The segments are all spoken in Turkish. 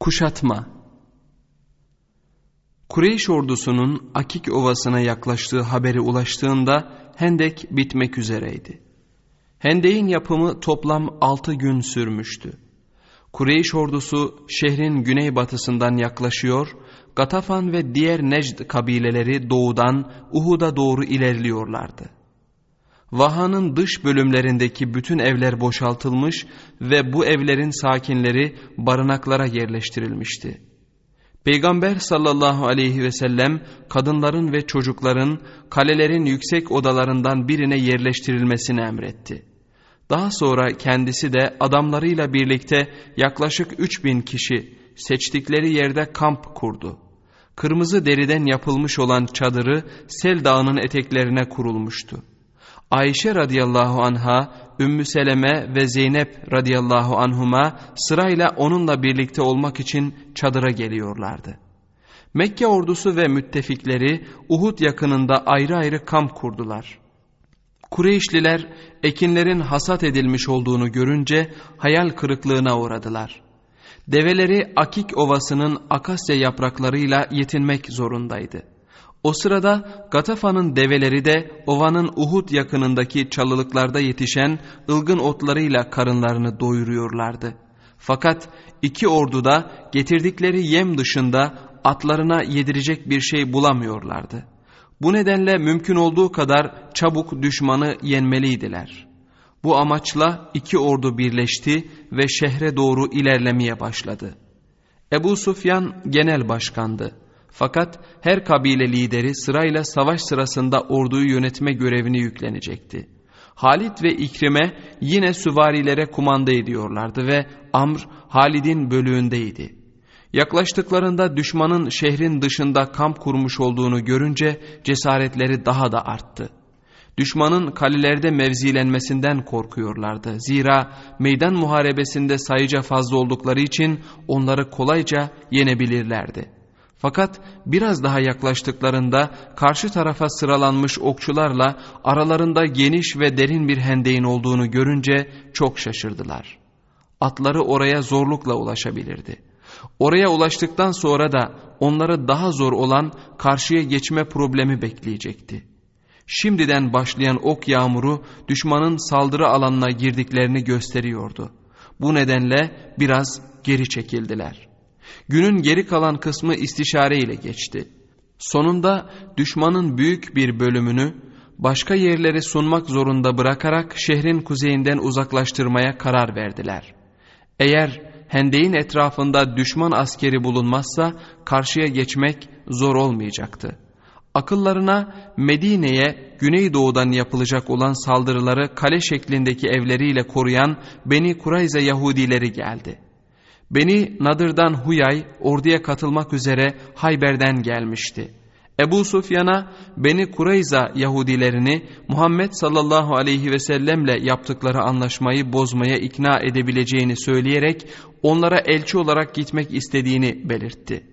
Kuşatma Kureyş ordusunun Akik Ovası'na yaklaştığı haberi ulaştığında Hendek bitmek üzereydi. Hendek'in yapımı toplam altı gün sürmüştü. Kureyş ordusu şehrin güneybatısından yaklaşıyor, Gatafan ve diğer Necd kabileleri doğudan Uhud'a doğru ilerliyorlardı. Vaha'nın dış bölümlerindeki bütün evler boşaltılmış ve bu evlerin sakinleri barınaklara yerleştirilmişti. Peygamber sallallahu aleyhi ve sellem kadınların ve çocukların kalelerin yüksek odalarından birine yerleştirilmesini emretti. Daha sonra kendisi de adamlarıyla birlikte yaklaşık 3000 kişi seçtikleri yerde kamp kurdu. Kırmızı deriden yapılmış olan çadırı Sel Dağı'nın eteklerine kurulmuştu. Ayşe radıyallahu anha, Ümmü Seleme ve Zeynep radıyallahu anhuma sırayla onunla birlikte olmak için çadıra geliyorlardı. Mekke ordusu ve müttefikleri Uhud yakınında ayrı ayrı kamp kurdular. Kureyşliler ekinlerin hasat edilmiş olduğunu görünce hayal kırıklığına uğradılar. Develeri Akik Ovası'nın akasya yapraklarıyla yetinmek zorundaydı. O sırada Gatafa'nın develeri de ovanın Uhud yakınındaki çalılıklarda yetişen ılgın otlarıyla karınlarını doyuruyorlardı. Fakat iki ordu da getirdikleri yem dışında atlarına yedirecek bir şey bulamıyorlardı. Bu nedenle mümkün olduğu kadar çabuk düşmanı yenmeliydiler. Bu amaçla iki ordu birleşti ve şehre doğru ilerlemeye başladı. Ebu Sufyan genel başkandı. Fakat her kabile lideri sırayla savaş sırasında orduyu yönetme görevini yüklenecekti. Halit ve İkrime yine süvarilere kumanda ediyorlardı ve Amr Halid'in bölüğündeydi. Yaklaştıklarında düşmanın şehrin dışında kamp kurmuş olduğunu görünce cesaretleri daha da arttı. Düşmanın kalelerde mevzilenmesinden korkuyorlardı. Zira meydan muharebesinde sayıca fazla oldukları için onları kolayca yenebilirlerdi. Fakat biraz daha yaklaştıklarında karşı tarafa sıralanmış okçularla aralarında geniş ve derin bir hendeyin olduğunu görünce çok şaşırdılar. Atları oraya zorlukla ulaşabilirdi. Oraya ulaştıktan sonra da onları daha zor olan karşıya geçme problemi bekleyecekti. Şimdiden başlayan ok yağmuru düşmanın saldırı alanına girdiklerini gösteriyordu. Bu nedenle biraz geri çekildiler. Günün geri kalan kısmı istişare ile geçti. Sonunda düşmanın büyük bir bölümünü başka yerlere sunmak zorunda bırakarak şehrin kuzeyinden uzaklaştırmaya karar verdiler. Eğer hendeyin etrafında düşman askeri bulunmazsa karşıya geçmek zor olmayacaktı. Akıllarına Medine'ye güneydoğudan yapılacak olan saldırıları kale şeklindeki evleriyle koruyan Beni Kurayza Yahudileri geldi.'' Beni Nadır'dan Huyay orduya katılmak üzere Hayber'den gelmişti. Ebu Sufyan'a Beni Kureyza Yahudilerini Muhammed sallallahu aleyhi ve sellemle yaptıkları anlaşmayı bozmaya ikna edebileceğini söyleyerek onlara elçi olarak gitmek istediğini belirtti.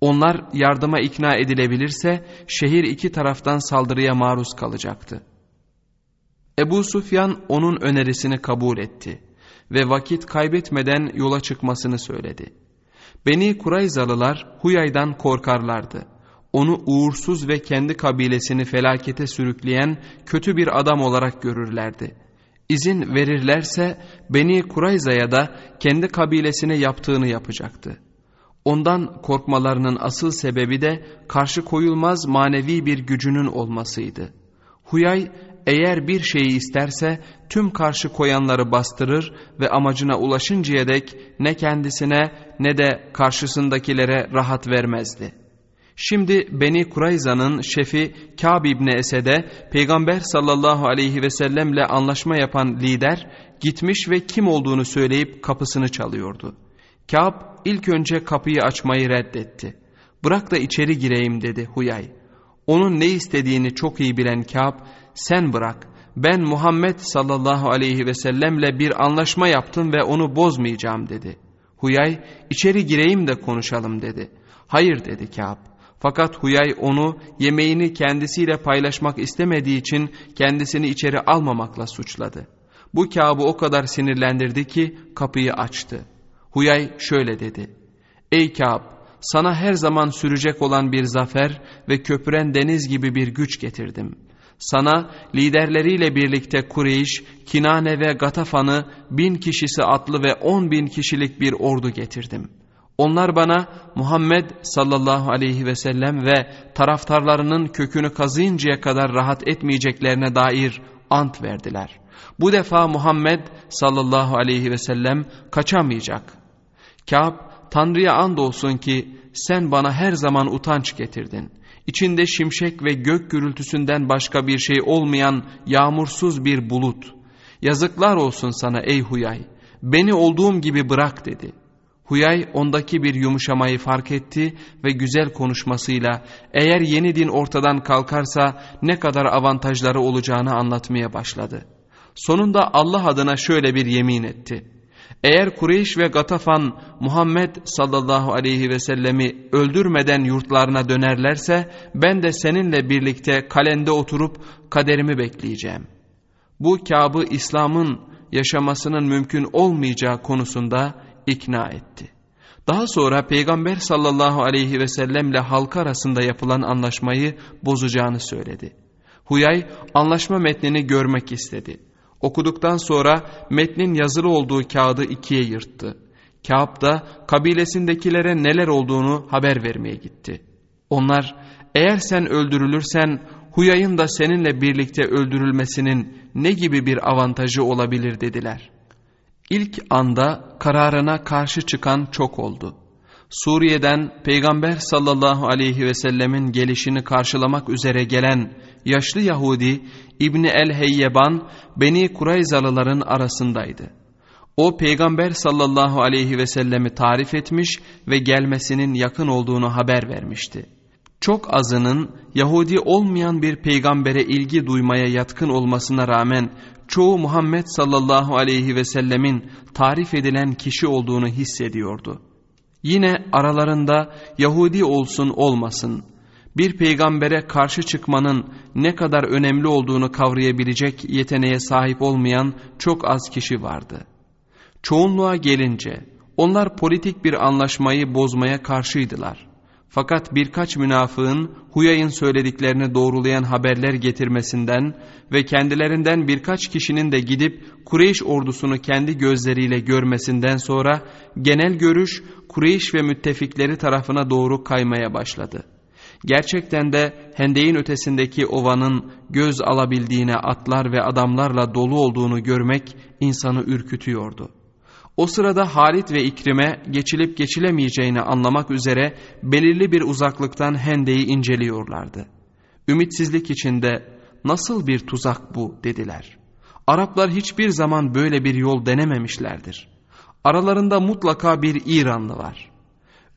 Onlar yardıma ikna edilebilirse şehir iki taraftan saldırıya maruz kalacaktı. Ebu Sufyan onun önerisini kabul etti ve vakit kaybetmeden yola çıkmasını söyledi. Beni Kurayzalılar Huyay'dan korkarlardı. Onu uğursuz ve kendi kabilesini felakete sürükleyen kötü bir adam olarak görürlerdi. İzin verirlerse Beni Kurayza'ya da kendi kabilesine yaptığını yapacaktı. Ondan korkmalarının asıl sebebi de karşı koyulmaz manevi bir gücünün olmasıydı. Huyay eğer bir şeyi isterse tüm karşı koyanları bastırır ve amacına ulaşıncaya dek ne kendisine ne de karşısındakilere rahat vermezdi. Şimdi Beni Kurayza'nın şefi Kâb İbni Esed'e Peygamber sallallahu aleyhi ve sellemle anlaşma yapan lider gitmiş ve kim olduğunu söyleyip kapısını çalıyordu. Kâb ilk önce kapıyı açmayı reddetti. Bırak da içeri gireyim dedi Huyay. Onun ne istediğini çok iyi bilen Kâb sen bırak ben Muhammed sallallahu aleyhi ve sellemle bir anlaşma yaptım ve onu bozmayacağım dedi. Huyay içeri gireyim de konuşalım dedi. Hayır dedi Kâb. Fakat Huyay onu yemeğini kendisiyle paylaşmak istemediği için kendisini içeri almamakla suçladı. Bu Kâb'ı o kadar sinirlendirdi ki kapıyı açtı. Huyay şöyle dedi. Ey Kâb sana her zaman sürecek olan bir zafer ve köpüren deniz gibi bir güç getirdim. Sana liderleriyle birlikte Kureyş, Kinane ve Gatafan'ı bin kişisi atlı ve on bin kişilik bir ordu getirdim. Onlar bana Muhammed sallallahu aleyhi ve sellem ve taraftarlarının kökünü kazıyıncaya kadar rahat etmeyeceklerine dair ant verdiler. Bu defa Muhammed sallallahu aleyhi ve sellem kaçamayacak. Kâb Tanrı'ya andolsun ki sen bana her zaman utanç getirdin. İçinde şimşek ve gök gürültüsünden başka bir şey olmayan yağmursuz bir bulut. Yazıklar olsun sana ey Huyay, beni olduğum gibi bırak dedi. Huyay ondaki bir yumuşamayı fark etti ve güzel konuşmasıyla eğer yeni din ortadan kalkarsa ne kadar avantajları olacağını anlatmaya başladı. Sonunda Allah adına şöyle bir yemin etti. Eğer Kureyş ve Gatafan Muhammed sallallahu aleyhi ve sellemi öldürmeden yurtlarına dönerlerse ben de seninle birlikte kalende oturup kaderimi bekleyeceğim. Bu Kâb'ı İslam'ın yaşamasının mümkün olmayacağı konusunda ikna etti. Daha sonra Peygamber sallallahu aleyhi ve sellemle halk arasında yapılan anlaşmayı bozacağını söyledi. Huyay anlaşma metnini görmek istedi. Okuduktan sonra metnin yazılı olduğu kağıdı ikiye yırttı. Kâb da kabilesindekilere neler olduğunu haber vermeye gitti. Onlar eğer sen öldürülürsen Huyay'ın da seninle birlikte öldürülmesinin ne gibi bir avantajı olabilir dediler. İlk anda kararına karşı çıkan çok oldu. Suriye'den Peygamber sallallahu aleyhi ve sellemin gelişini karşılamak üzere gelen yaşlı Yahudi İbni el-Heyyeban Beni Kurayzalıların arasındaydı. O Peygamber sallallahu aleyhi ve sellemi tarif etmiş ve gelmesinin yakın olduğunu haber vermişti. Çok azının Yahudi olmayan bir peygambere ilgi duymaya yatkın olmasına rağmen çoğu Muhammed sallallahu aleyhi ve sellemin tarif edilen kişi olduğunu hissediyordu. Yine aralarında Yahudi olsun olmasın bir peygambere karşı çıkmanın ne kadar önemli olduğunu kavrayabilecek yeteneğe sahip olmayan çok az kişi vardı. Çoğunluğa gelince onlar politik bir anlaşmayı bozmaya karşıydılar. Fakat birkaç münafığın Huyay'ın söylediklerini doğrulayan haberler getirmesinden ve kendilerinden birkaç kişinin de gidip Kureyş ordusunu kendi gözleriyle görmesinden sonra genel görüş Kureyş ve müttefikleri tarafına doğru kaymaya başladı. Gerçekten de hendeyin ötesindeki ovanın göz alabildiğine atlar ve adamlarla dolu olduğunu görmek insanı ürkütüyordu. O sırada Halit ve İkrim'e geçilip geçilemeyeceğini anlamak üzere belirli bir uzaklıktan hendeyi inceliyorlardı. Ümitsizlik içinde nasıl bir tuzak bu dediler. Araplar hiçbir zaman böyle bir yol denememişlerdir. Aralarında mutlaka bir İranlı var.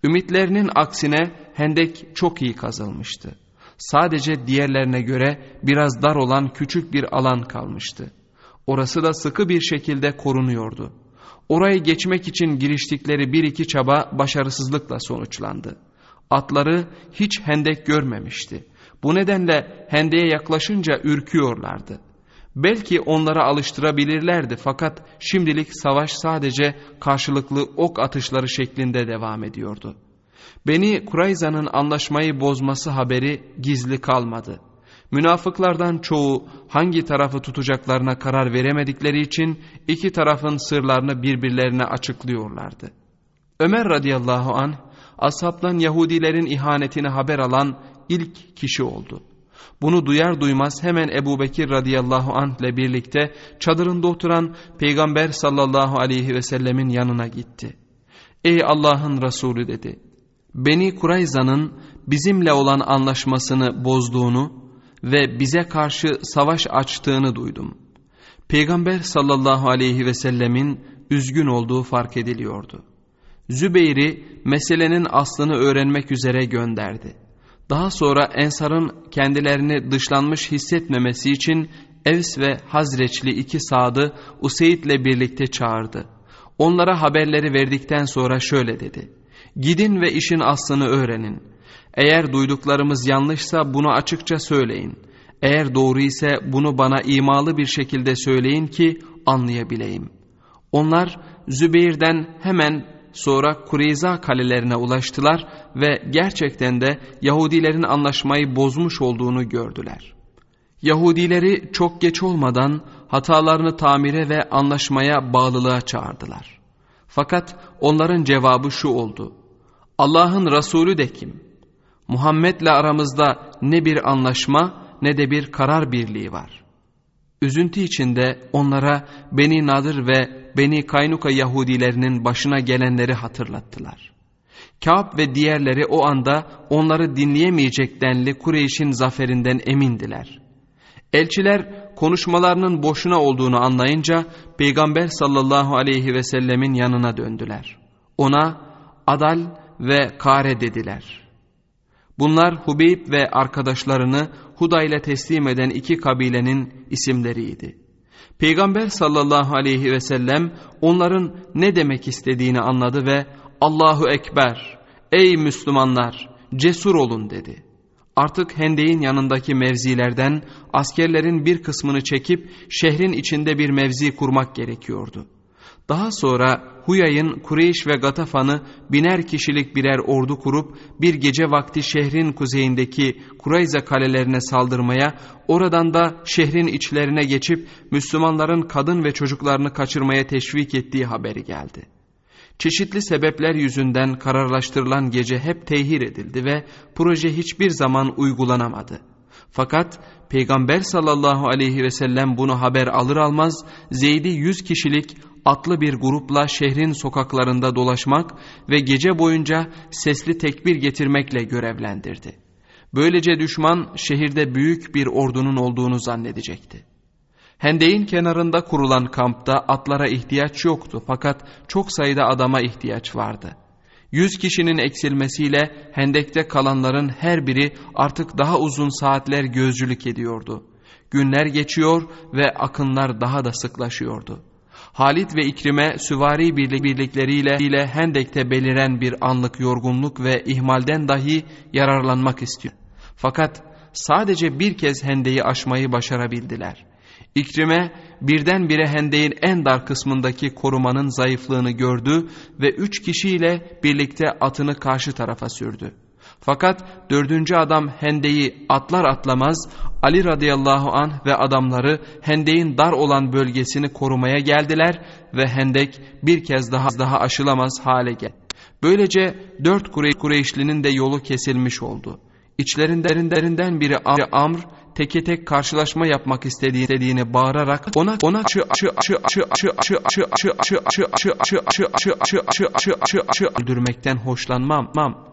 Ümitlerinin aksine hendek çok iyi kazılmıştı. Sadece diğerlerine göre biraz dar olan küçük bir alan kalmıştı. Orası da sıkı bir şekilde korunuyordu. Orayı geçmek için giriştikleri bir iki çaba başarısızlıkla sonuçlandı. Atları hiç hendek görmemişti. Bu nedenle hendeye yaklaşınca ürküyorlardı. Belki onlara alıştırabilirlerdi fakat şimdilik savaş sadece karşılıklı ok atışları şeklinde devam ediyordu. Beni Kurayza'nın anlaşmayı bozması haberi gizli kalmadı. Münafıklardan çoğu hangi tarafı tutacaklarına karar veremedikleri için iki tarafın sırlarını birbirlerine açıklıyorlardı. Ömer radıyallahu an ashabtan Yahudilerin ihanetini haber alan ilk kişi oldu. Bunu duyar duymaz hemen Ebu Bekir radıyallahu anh ile birlikte çadırında oturan Peygamber sallallahu aleyhi ve sellemin yanına gitti. Ey Allah'ın Resulü dedi. Beni Kurayza'nın bizimle olan anlaşmasını bozduğunu ve bize karşı savaş açtığını duydum. Peygamber sallallahu aleyhi ve sellemin üzgün olduğu fark ediliyordu. Zübeyir'i meselenin aslını öğrenmek üzere gönderdi. Daha sonra Ensar'ın kendilerini dışlanmış hissetmemesi için Evs ve Hazreçli iki sadı Useyd'le birlikte çağırdı. Onlara haberleri verdikten sonra şöyle dedi. Gidin ve işin aslını öğrenin. Eğer duyduklarımız yanlışsa bunu açıkça söyleyin. Eğer doğru ise bunu bana imalı bir şekilde söyleyin ki anlayabileyim. Onlar Zübeyir'den hemen sonra Kureyza kalelerine ulaştılar ve gerçekten de Yahudilerin anlaşmayı bozmuş olduğunu gördüler. Yahudileri çok geç olmadan hatalarını tamire ve anlaşmaya bağlılığa çağırdılar. Fakat onların cevabı şu oldu. Allah'ın Resulü de kim? Muhammed'le aramızda ne bir anlaşma ne de bir karar birliği var. Üzüntü içinde onlara Beni Nadir ve Beni Kaynuka Yahudilerinin başına gelenleri hatırlattılar. Kâb ve diğerleri o anda onları dinleyemeyecek denli Kureyş'in zaferinden emindiler. Elçiler konuşmalarının boşuna olduğunu anlayınca Peygamber sallallahu aleyhi ve sellemin yanına döndüler. Ona Adal ve Kare dediler.'' Bunlar Hubeyb ve arkadaşlarını Huda ile teslim eden iki kabilenin isimleriydi. Peygamber sallallahu aleyhi ve sellem onların ne demek istediğini anladı ve Allahu Ekber, ey Müslümanlar cesur olun dedi. Artık Hendek'in yanındaki mevzilerden askerlerin bir kısmını çekip şehrin içinde bir mevzi kurmak gerekiyordu. Daha sonra Huyay'ın Kureyş ve Gatafan'ı biner kişilik birer ordu kurup bir gece vakti şehrin kuzeyindeki Kurayza kalelerine saldırmaya, oradan da şehrin içlerine geçip Müslümanların kadın ve çocuklarını kaçırmaya teşvik ettiği haberi geldi. Çeşitli sebepler yüzünden kararlaştırılan gece hep tehir edildi ve proje hiçbir zaman uygulanamadı. Fakat Peygamber sallallahu aleyhi ve sellem bunu haber alır almaz Zeyd'i yüz kişilik atlı bir grupla şehrin sokaklarında dolaşmak ve gece boyunca sesli tekbir getirmekle görevlendirdi. Böylece düşman şehirde büyük bir ordunun olduğunu zannedecekti. Hendeyin kenarında kurulan kampta atlara ihtiyaç yoktu fakat çok sayıda adama ihtiyaç vardı. Yüz kişinin eksilmesiyle hendekte kalanların her biri artık daha uzun saatler gözcülük ediyordu. Günler geçiyor ve akınlar daha da sıklaşıyordu. Halit ve İkrim'e süvari birlikleriyle Hendek'te beliren bir anlık yorgunluk ve ihmalden dahi yararlanmak istiyor. Fakat sadece bir kez Hendek'i aşmayı başarabildiler. İkrime birdenbire Hendek'in en dar kısmındaki korumanın zayıflığını gördü ve üç kişiyle birlikte atını karşı tarafa sürdü. Fakat dördüncü adam hendeyi atlar atlamaz Ali radıyallahu an ve adamları hendeyin dar olan bölgesini korumaya geldiler ve hendek bir kez daha daha aşılamaz hale geldi. Böylece dört Kureyşlinin de yolu kesilmiş oldu. İçlerinden biri Amr teke tek karşılaşma yapmak istediğini bağırarak ona ona çı çı çı çı çı çı çı çı çı çı çı çı çı çı çı çı öldürmekten hoşlanmam.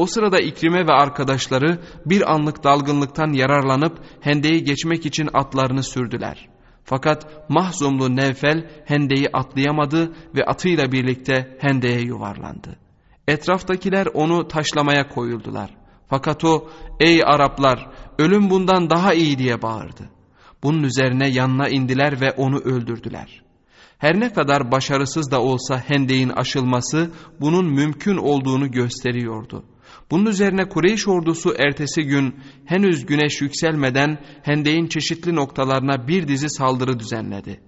O sırada İkrime ve arkadaşları bir anlık dalgınlıktan yararlanıp hendeyi geçmek için atlarını sürdüler. Fakat mahzumlu Nevfel hendeyi atlayamadı ve atıyla birlikte hendeye yuvarlandı. Etraftakiler onu taşlamaya koyuldular. Fakat o ey Araplar ölüm bundan daha iyi diye bağırdı. Bunun üzerine yanına indiler ve onu öldürdüler. Her ne kadar başarısız da olsa hendeyin aşılması bunun mümkün olduğunu gösteriyordu. Bunun üzerine Kureyş ordusu ertesi gün henüz güneş yükselmeden Hendeyin çeşitli noktalarına bir dizi saldırı düzenledi.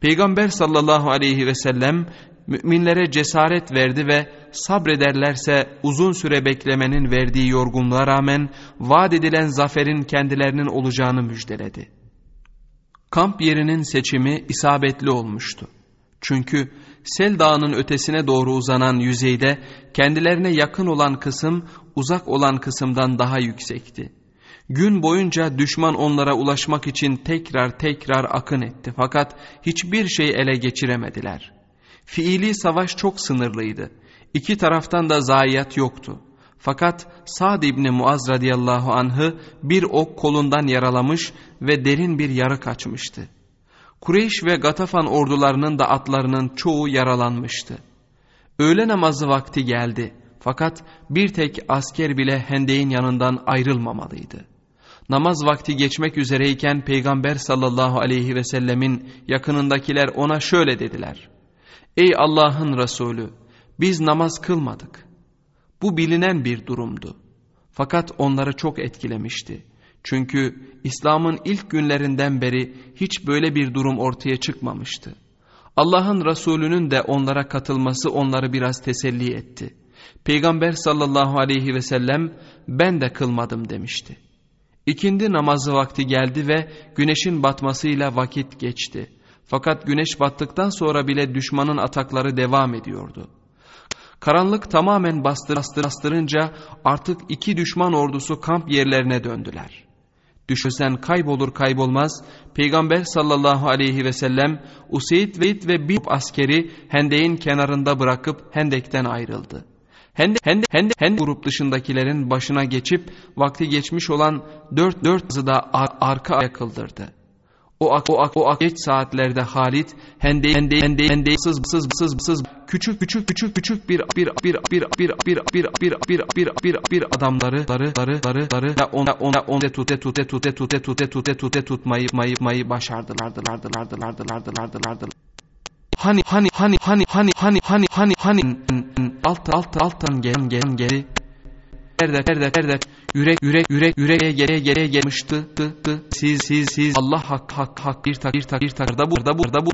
Peygamber sallallahu aleyhi ve sellem müminlere cesaret verdi ve sabrederlerse uzun süre beklemenin verdiği yorgunluğa rağmen vaat edilen zaferin kendilerinin olacağını müjdeledi. Kamp yerinin seçimi isabetli olmuştu. Çünkü Sel Dağı'nın ötesine doğru uzanan yüzeyde kendilerine yakın olan kısım uzak olan kısımdan daha yüksekti. Gün boyunca düşman onlara ulaşmak için tekrar tekrar akın etti fakat hiçbir şey ele geçiremediler. Fiili savaş çok sınırlıydı. İki taraftan da zayiat yoktu. Fakat Sa'd İbni Muaz radıyallahu anh'ı bir ok kolundan yaralamış ve derin bir yarı kaçmıştı. Kureyş ve Gatafan ordularının da atlarının çoğu yaralanmıştı. Öğle namazı vakti geldi. Fakat bir tek asker bile hendeğin yanından ayrılmamalıydı. Namaz vakti geçmek üzereyken Peygamber sallallahu aleyhi ve sellemin yakınındakiler ona şöyle dediler. Ey Allah'ın Resulü biz namaz kılmadık. Bu bilinen bir durumdu. Fakat onları çok etkilemişti. Çünkü İslam'ın ilk günlerinden beri hiç böyle bir durum ortaya çıkmamıştı. Allah'ın Resulü'nün de onlara katılması onları biraz teselli etti. Peygamber sallallahu aleyhi ve sellem ben de kılmadım demişti. İkindi namazı vakti geldi ve güneşin batmasıyla vakit geçti. Fakat güneş battıktan sonra bile düşmanın atakları devam ediyordu. Karanlık tamamen bastır, bastır, bastırınca artık iki düşman ordusu kamp yerlerine döndüler. Düşürsen kaybolur kaybolmaz Peygamber sallallahu aleyhi ve sellem Useyd Veyd ve bir askeri Hendek'in kenarında bırakıp Hendek'ten ayrıldı. Hendek, Hendek, Hendek, Hendek grup dışındakilerin başına geçip vakti geçmiş olan dört dört da ar arka kıldırdı. O ak o ak o ak geç saatlerde Halit hende hende hende hende sız sız sız sız küçük küçük küçük küçük bir bir bir bir bir bir bir bir bir bir bir bir adamları darı darı darı darı ve ona ona ona tute tute tute tute tute tute tute tutmayı mayı mayı başardılar dılar dılar dılar dılar dılar dılar dılar Hani hani hani hani hani hani hani hani hani alt alt alttan gelen gelen geri Erde erde erde yürek yürek yürek yüreğe gere gere gelmişti tı siz siz siz Allah hak hak hak bir tak bir tak bir tak da burada burada bu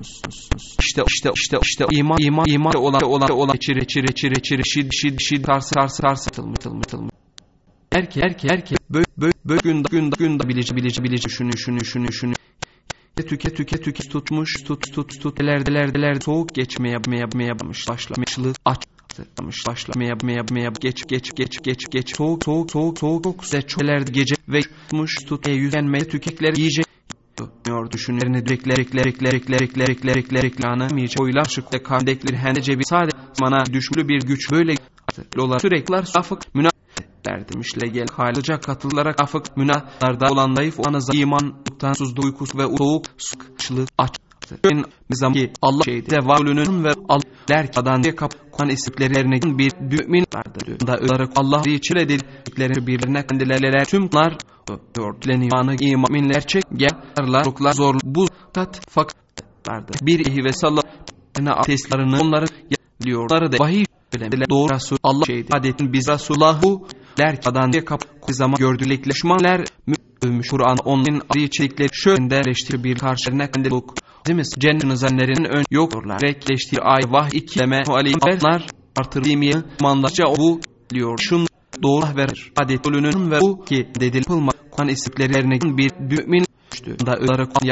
işte işte işte işte iman iman iman olan olan olan çire çire çire çire şid şid şid tars tars tars tılmı tılmı tılmı erkek erkek erkek bö bö bö gün gün gün bilici bilici bilici şunu şunu şunu şunu tüke tüke tüke tutmuş tut tut tut lerdelerdeler soğuk geçmeye yapmaya yapmaya başlamışlık aç başlamış. Başlamaya maya maya geç geç geç geç geç. Soğuk soğuk soğuk soğuk soğuk seçeler gece ve muş tut e yüzenmeye tükekler yiyecek. Diyor düşünlerini direkler ekler ekler ekler ekler ekler ekler eklanamayacak oylar şıkta kandeklir hendece bir sade mana düşmülü bir güç. Böyle dolar sürekler safık münaf demişle gel. Halıca katılarak afık münahlarda olan zayıf olanı iman utansızlık uykusu ve soğuk sıkışlık aç nizam ki Allah şeydi devalünün ve Allah der diye kapkan isimlerine bir mümin vardır. Da olarak Allah için edildikleri birbirine kendilerine tüm bunlar örtülen imanı imanlar çek gelirler zorlar zor bu tat fakat vardır. Bir ihi ve sallallahu ateslarını onları diyorlar da vahiy söylemler doğru Resul Allah şeydi adetin biz Resulullah'u der ki adan diye kapkan zaman gördülekle düşmanlar övmüş Kur'an onun adı içerikleri şöyle eleştiri bir karşılarına kendi Demiz cennet zannerin ön yokturlar. Rekleştiği ay vah ikileme aleyhler artırılmaya mandaca bu diyor. Şun doğru verir. Adet ölünün ve bu ki dedil pılma Kur'an isimlerine bir mümin düştü. Da olarak